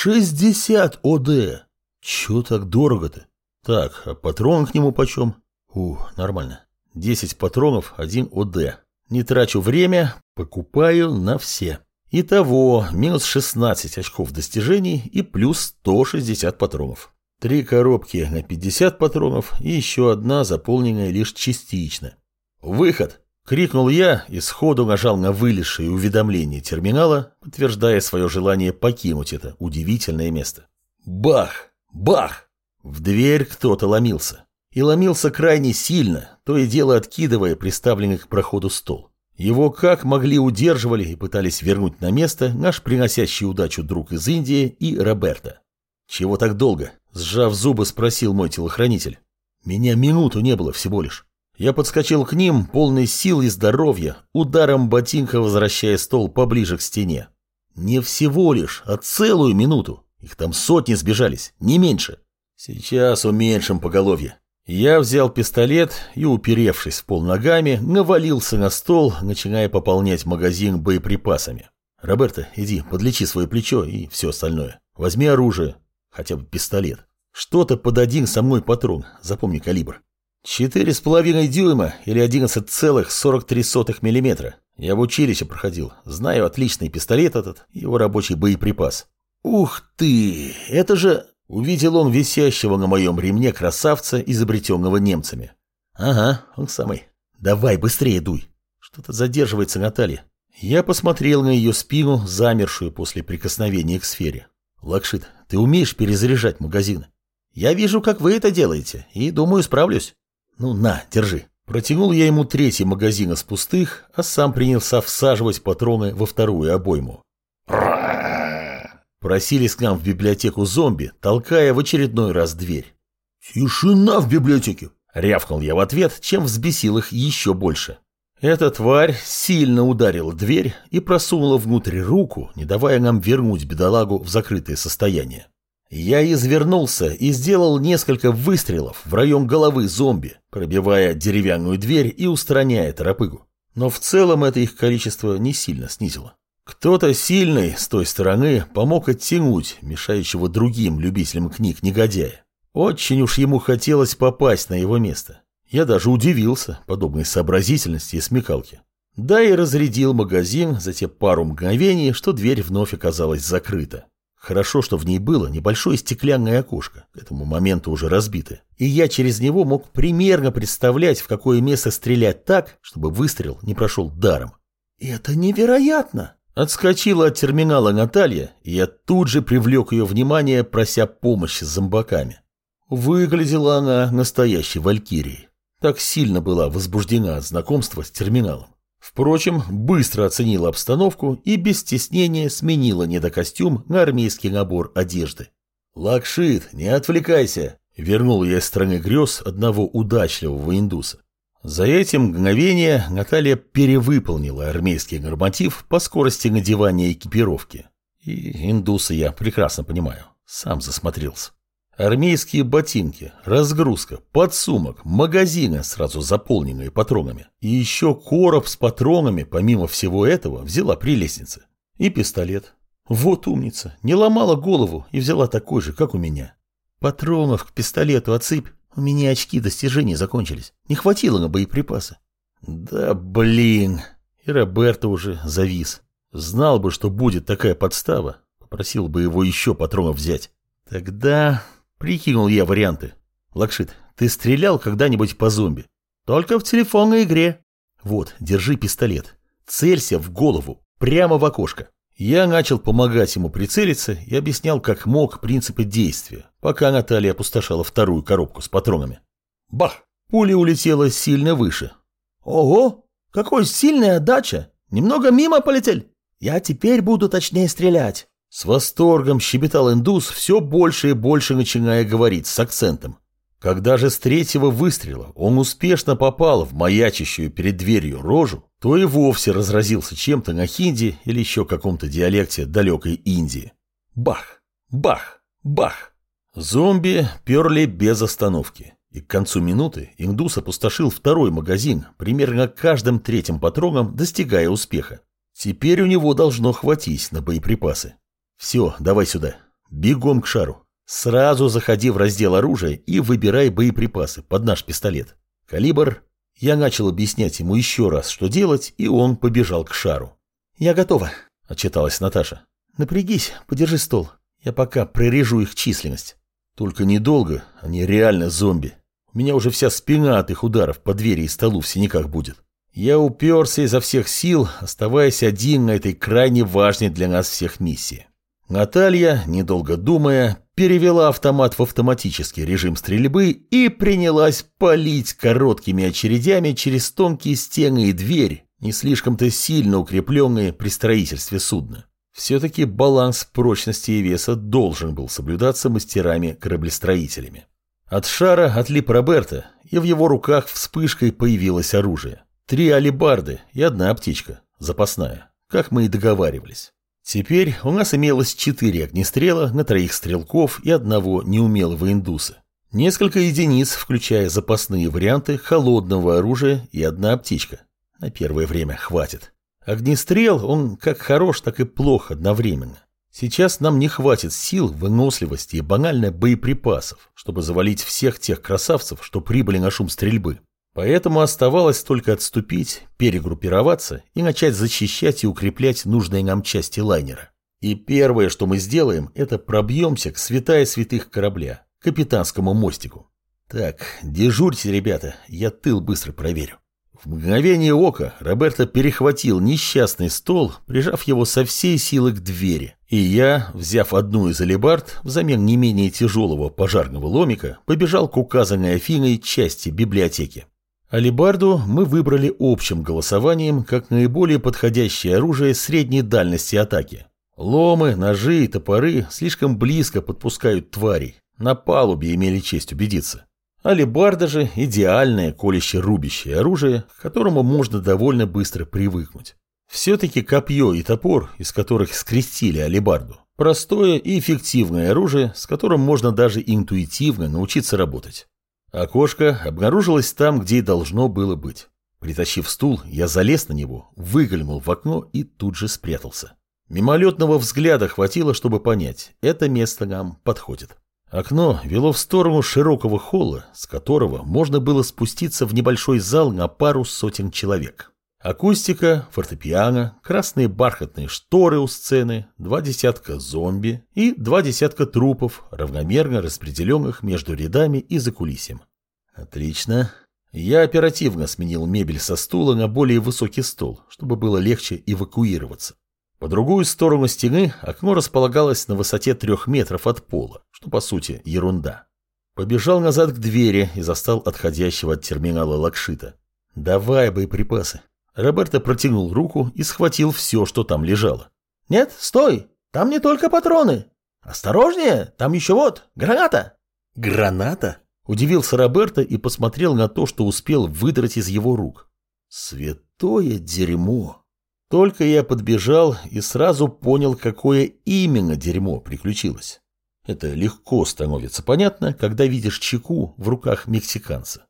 60 ОД! Чё так дорого-то? Так, а патрон к нему почем? У, нормально. 10 патронов, 1 ОД. Не трачу время, покупаю на все. Итого, минус 16 очков достижений и плюс 160 патронов. Три коробки на 50 патронов и еще одна, заполненная лишь частично. «Выход!» — крикнул я и сходу нажал на вылезшее уведомление терминала, подтверждая свое желание покинуть это удивительное место. Бах! Бах! В дверь кто-то ломился. И ломился крайне сильно, то и дело откидывая приставленный к проходу стол. Его как могли удерживали и пытались вернуть на место наш приносящий удачу друг из Индии и Роберта. «Чего так долго?» – сжав зубы, спросил мой телохранитель. «Меня минуту не было всего лишь». Я подскочил к ним, полный сил и здоровья, ударом ботинка возвращая стол поближе к стене. Не всего лишь, а целую минуту. Их там сотни сбежались, не меньше. Сейчас уменьшим поголовье. Я взял пистолет и, уперевшись в пол ногами, навалился на стол, начиная пополнять магазин боеприпасами. «Роберто, иди, подлечи свое плечо и все остальное. Возьми оружие, хотя бы пистолет. Что-то под один со мной патрон, запомни калибр. Четыре с половиной дюйма или 11,43 миллиметра. Я в училище проходил, знаю отличный пистолет этот, его рабочий боеприпас. Ух ты, это же... Увидел он висящего на моем ремне красавца, изобретенного немцами. Ага, он самый. Давай, быстрее дуй. Что-то задерживается Наталья. Я посмотрел на ее спину, замершую после прикосновения к сфере. Лакшит, ты умеешь перезаряжать магазины? Я вижу, как вы это делаете, и думаю, справлюсь. Ну, на, держи. Протянул я ему третий магазин из пустых, а сам принялся всаживать патроны во вторую обойму. Просились к нам в библиотеку зомби, толкая в очередной раз дверь. «Тишина в библиотеке!» — рявкнул я в ответ, чем взбесил их еще больше. Эта тварь сильно ударила дверь и просунула внутрь руку, не давая нам вернуть бедолагу в закрытое состояние. Я извернулся и сделал несколько выстрелов в район головы зомби, пробивая деревянную дверь и устраняя торопыгу. Но в целом это их количество не сильно снизило. Кто-то сильный с той стороны помог оттянуть мешающего другим любителям книг негодяя. Очень уж ему хотелось попасть на его место. Я даже удивился подобной сообразительности и смекалке. Да и разрядил магазин за те пару мгновений, что дверь вновь оказалась закрыта. Хорошо, что в ней было небольшое стеклянное окошко, к этому моменту уже разбитое, и я через него мог примерно представлять, в какое место стрелять так, чтобы выстрел не прошел даром. «Это невероятно!» Отскочила от терминала Наталья, и я тут же привлек ее внимание, прося помощи с зомбаками. Выглядела она настоящей валькирией. Так сильно была возбуждена от знакомства с терминалом. Впрочем, быстро оценила обстановку и без стеснения сменила недокостюм на армейский набор одежды. «Лакшит, не отвлекайся!» – вернул я из страны грез одного удачливого индуса. За этим мгновение Наталья перевыполнила армейский норматив по скорости надевания экипировки. И индуса я прекрасно понимаю, сам засмотрелся. Армейские ботинки, разгрузка, подсумок, магазины, сразу заполненные патронами. И еще короб с патронами, помимо всего этого, взяла при лестнице. И пистолет. Вот умница, не ломала голову и взяла такой же, как у меня. Патронов к пистолету отсыпь. У меня очки достижений закончились. Не хватило на боеприпасы. Да блин. И Роберто уже завис. Знал бы, что будет такая подстава, попросил бы его еще патронов взять. Тогда Прикинул я варианты. Лакшит, ты стрелял когда-нибудь по зомби? Только в телефонной игре. Вот, держи пистолет. Целься в голову, прямо в окошко. Я начал помогать ему прицелиться и объяснял, как мог принципы действия, пока Наталья опустошала вторую коробку с патронами. Бах! Пуля улетела сильно выше. Ого! Какой сильная отдача! Немного мимо полетел. Я теперь буду точнее стрелять. С восторгом щебетал индус, все больше и больше начиная говорить с акцентом. Когда же с третьего выстрела он успешно попал в маячащую перед дверью рожу, то и вовсе разразился чем-то на хинди или еще каком-то диалекте далекой Индии. Бах! Бах! Бах! Зомби перли без остановки. И к концу минуты индус опустошил второй магазин, примерно каждым третьим патроном достигая успеха. Теперь у него должно хватить на боеприпасы. «Все, давай сюда. Бегом к шару. Сразу заходи в раздел оружия и выбирай боеприпасы под наш пистолет. Калибр. Я начал объяснять ему еще раз, что делать, и он побежал к шару. «Я готова», — отчиталась Наташа. «Напрягись, подержи стол. Я пока прорежу их численность». «Только недолго, они реально зомби. У меня уже вся спина от их ударов по двери и столу в синяках будет». Я уперся изо всех сил, оставаясь один на этой крайне важной для нас всех миссии. Наталья, недолго думая, перевела автомат в автоматический режим стрельбы и принялась палить короткими очередями через тонкие стены и дверь, не слишком-то сильно укрепленные при строительстве судна. Все-таки баланс прочности и веса должен был соблюдаться мастерами-кораблестроителями. От шара отлип Роберта, и в его руках вспышкой появилось оружие. Три алибарды и одна аптечка, запасная, как мы и договаривались. Теперь у нас имелось четыре огнестрела на троих стрелков и одного неумелого индуса. Несколько единиц, включая запасные варианты холодного оружия и одна аптечка. На первое время хватит. Огнестрел, он как хорош, так и плох одновременно. Сейчас нам не хватит сил, выносливости и банально боеприпасов, чтобы завалить всех тех красавцев, что прибыли на шум стрельбы. Поэтому оставалось только отступить, перегруппироваться и начать зачищать и укреплять нужные нам части лайнера. И первое, что мы сделаем, это пробьемся к святая святых корабля, капитанскому мостику. Так, дежурьте, ребята, я тыл быстро проверю. В мгновение ока Роберто перехватил несчастный стол, прижав его со всей силы к двери. И я, взяв одну из алебард, взамен не менее тяжелого пожарного ломика, побежал к указанной Афиной части библиотеки. Алибарду мы выбрали общим голосованием как наиболее подходящее оружие средней дальности атаки. Ломы, ножи и топоры слишком близко подпускают тварей. На палубе имели честь убедиться. Алибарда же идеальное колюще-рубящее оружие, к которому можно довольно быстро привыкнуть. Все-таки копье и топор, из которых скрестили алибарду, простое и эффективное оружие, с которым можно даже интуитивно научиться работать. Окошко обнаружилось там, где и должно было быть. Притащив стул, я залез на него, выглянул в окно и тут же спрятался. Мимолетного взгляда хватило, чтобы понять, это место нам подходит. Окно вело в сторону широкого холла, с которого можно было спуститься в небольшой зал на пару сотен человек. Акустика, фортепиано, красные бархатные шторы у сцены, два десятка зомби и два десятка трупов, равномерно распределенных между рядами и за кулисем. Отлично. Я оперативно сменил мебель со стула на более высокий стол, чтобы было легче эвакуироваться. По другую сторону стены окно располагалось на высоте трех метров от пола, что по сути ерунда. Побежал назад к двери и застал отходящего от терминала Лакшита. «Давай боеприпасы». Роберто протянул руку и схватил все, что там лежало. «Нет, стой! Там не только патроны! Осторожнее, там еще вот, граната!» «Граната?» – удивился Роберто и посмотрел на то, что успел выдрать из его рук. «Святое дерьмо!» Только я подбежал и сразу понял, какое именно дерьмо приключилось. Это легко становится понятно, когда видишь чеку в руках мексиканца.